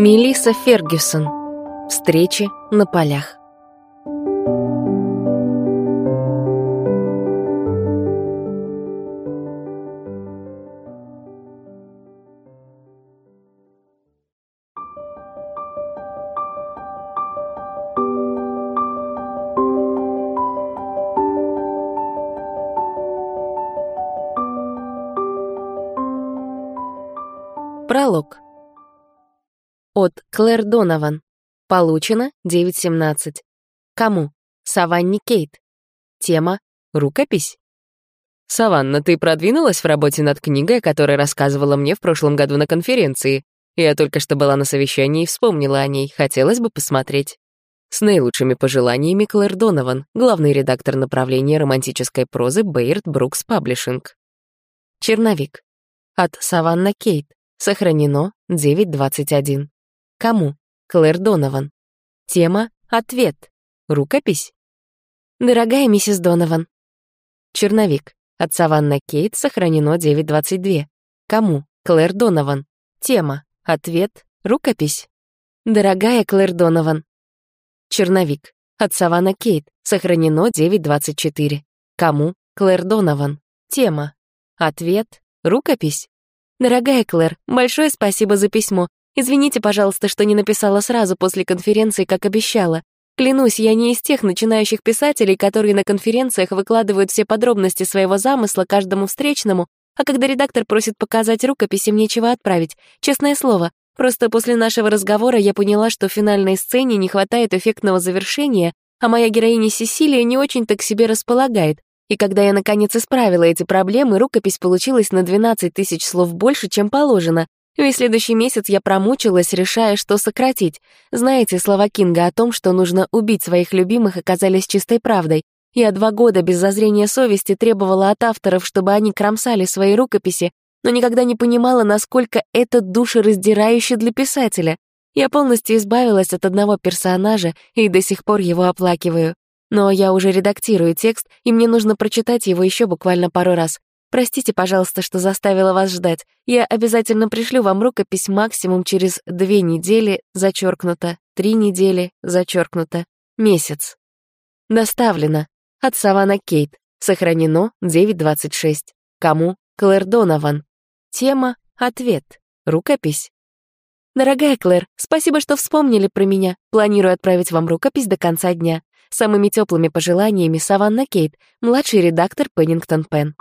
Мелисса Фергюсон. Встречи на полях. Пролог. От Клэр Донован. Получено 9.17. Кому? Саванни Кейт. Тема — рукопись. «Саванна, ты продвинулась в работе над книгой, о которой рассказывала мне в прошлом году на конференции? Я только что была на совещании и вспомнила о ней, хотелось бы посмотреть». С наилучшими пожеланиями Клэр Донован, главный редактор направления романтической прозы Бейерт Брукс Паблишинг. Черновик. От Саванна Кейт. Сохранено 9.21. Кому? Клэр Донован. Тема — ответ. Рукопись. Дорогая миссис Донован. Черновик. От Саванна Кейт сохранено 9.22. Кому? Клэр Донован. Тема. Ответ. Рукопись. Дорогая Клэр Донован. Черновик. От Саванна Кейт. Сохранено 9.24. Кому? Клэр Донован. Тема. Ответ. Рукопись. «Дорогая Клэр, большое спасибо за письмо. Извините, пожалуйста, что не написала сразу после конференции, как обещала. Клянусь, я не из тех начинающих писателей, которые на конференциях выкладывают все подробности своего замысла каждому встречному, а когда редактор просит показать рукописи, мне чего отправить. Честное слово, просто после нашего разговора я поняла, что в финальной сцене не хватает эффектного завершения, а моя героиня Сесилия не очень-то к себе располагает. И когда я, наконец, исправила эти проблемы, рукопись получилась на 12 тысяч слов больше, чем положено. Весь следующий месяц я промучилась, решая, что сократить. Знаете, слова Кинга о том, что нужно убить своих любимых, оказались чистой правдой. Я два года без зазрения совести требовала от авторов, чтобы они кромсали свои рукописи, но никогда не понимала, насколько это душераздирающе для писателя. Я полностью избавилась от одного персонажа и до сих пор его оплакиваю. Но я уже редактирую текст, и мне нужно прочитать его еще буквально пару раз. Простите, пожалуйста, что заставила вас ждать. Я обязательно пришлю вам рукопись максимум через две недели, зачеркнуто, три недели, зачеркнуто, месяц. Доставлено. От Савана Кейт. Сохранено 9.26. Кому? Клэр Донован. Тема — ответ. Рукопись. Дорогая Клэр, спасибо, что вспомнили про меня. Планирую отправить вам рукопись до конца дня. Самыми теплыми пожеланиями Саванна Кейт, младший редактор Пеннингтон Пен.